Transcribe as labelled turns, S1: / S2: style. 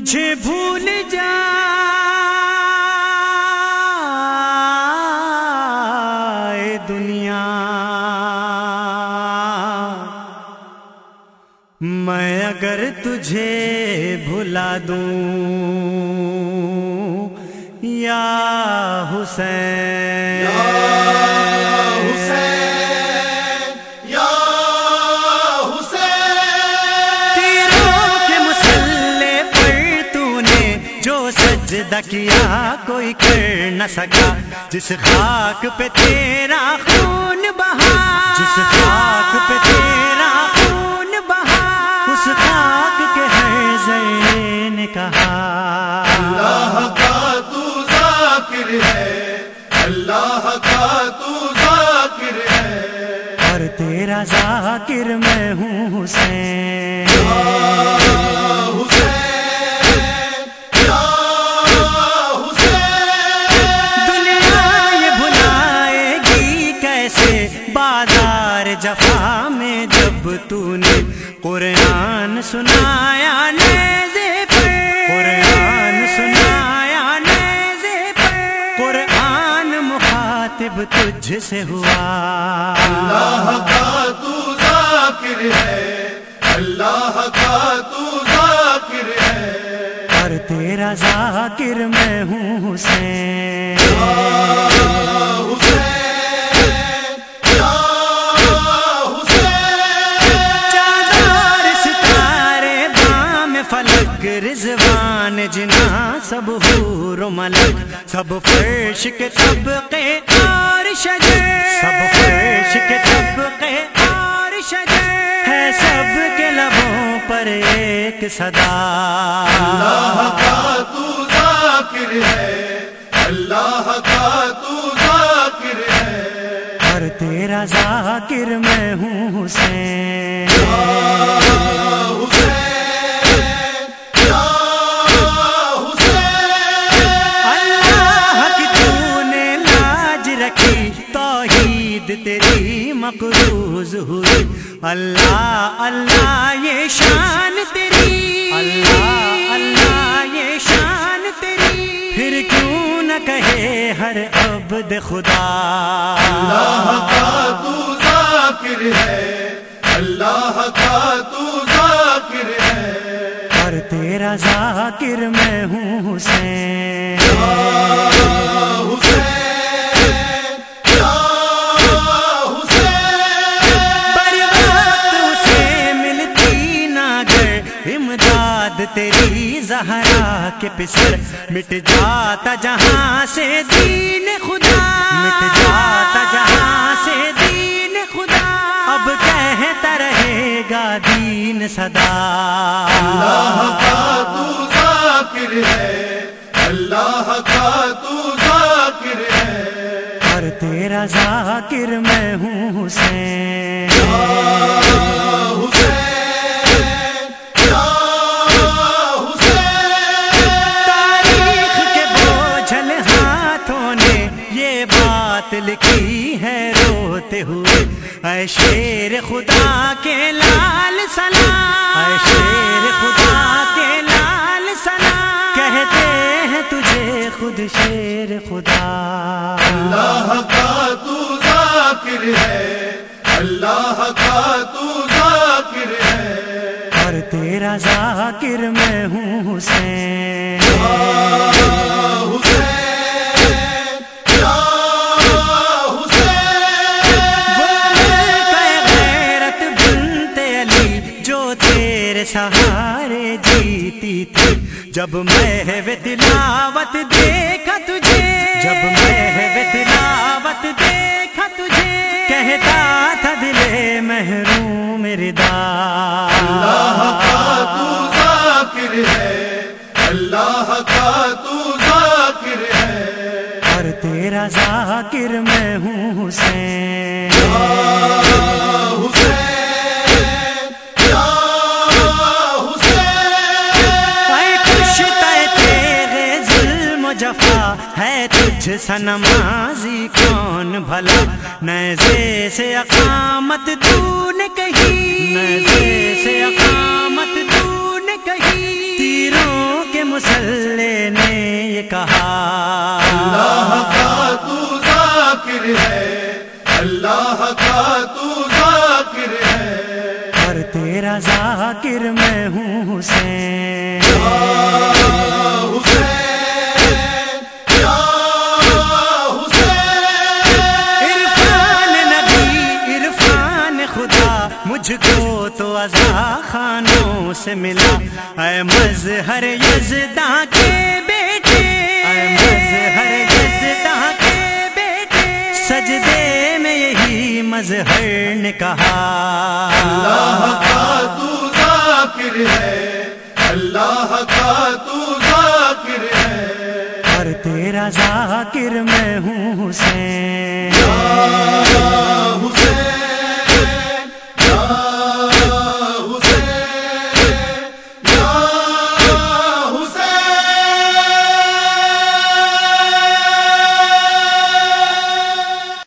S1: مجھے بھول جا۔ دنیا۔ میں اگر تجھے بھلا دوں یا حسین۔ کیا کوئی کر نہ سکا جس خاک پہ تیرا خون بہا جس خاک پہ تیرا خون بہا اس خاک کے ہر ذرے نے کہا
S2: اللہ کا تو ذاکر ہے اللہ کا تو ذاکر ہے۔
S1: اور تیرا ذاکر میں ہوں حسین۔ بازار جفا میں جب تو نے قرآن سنایا نیزے پر۔ قرآن سنایا نیزے پر۔ قرآن مخاطب تجھ سے ہوا۔
S2: اللہ کا تو ذاکر ہے اللہ کا تو ذاکر ہے۔
S1: اور تیرا ذاکر میں ہوں حسین۔ چادر رضوان جنا سب حور و ملک سب فرش کے طبقے اور شجر۔ سب فرش کے طبقے اور شجر۔ ہے سب کے لبوں پر ایک صدا۔
S2: اللہ کا تو ذاکر ہے اللہ کا تو ذاکر ہے۔
S1: اور تیرا ذاکر میں ہوں حسین۔ ہوئی اللہ اللہ یہ شان تیری۔ اللہ اللہ یہ شان تیری۔ پھر کیوں نہ کہے ہر عبد خدا۔
S2: اللہ کا تو ذاکر ہے۔ اللہ کا تو ذاکر ہے۔
S1: اور تیرا ذاکر میں ہوں حسین۔ کے پسر مٹ جاتا جہاں سے دین خدا، مٹ جاتا جہاں سے دین خدا۔ اب کہتا رہے گا دین صدا۔
S2: اللہ
S1: روتے ہوئے۔ اے شیر خدا کے لال سلام اے شیر خدا کے لال سلام کہتے ہیں تجھے خود شیر خدا۔
S2: اللہ کا تو ذاکر ہے۔ اللہ کا تو ذاکر ہے۔
S1: اور تیرا ذاکر میں ہوں حسین۔ تیرے سہارے جیتی تھی۔ جب میں تلاوت دیکھا تجھے۔ جب میں تلاوت دیکھا تجھے۔ کہتا تھا دلے محروم ردا۔
S2: اللہ کا تو ذاکر ہے۔ اللہ کا تو ذاکر ہے۔
S1: اور تیرا ذاکر میں ہوں حسین۔ اے جفا ہے تجھ سا نمازی کون بھلا؟ نیزے سے اقامت تو نے کہی۔ نیزے سے اقامت تو نے کہی۔ تیروں کے یہ کہا۔
S2: اللہ کا تو ذاکر ہے۔ اللہ کا تو ذاکر ہے۔
S1: اور تیرا ذاکر میں ہوں حسین۔ مجھ کو تو ازا خانوں سے ملا۔ اے مظہر یزداں کے بیٹے۔ اے مظہر یزداں کے بیٹے۔ سجدے میں یہی مظہر نے کہا۔
S2: اللہ کا تو ذاکر ہے۔ اللہ کا تو ذاکر ہے۔
S1: اور تیرا ذاکر میں ہوں حسین۔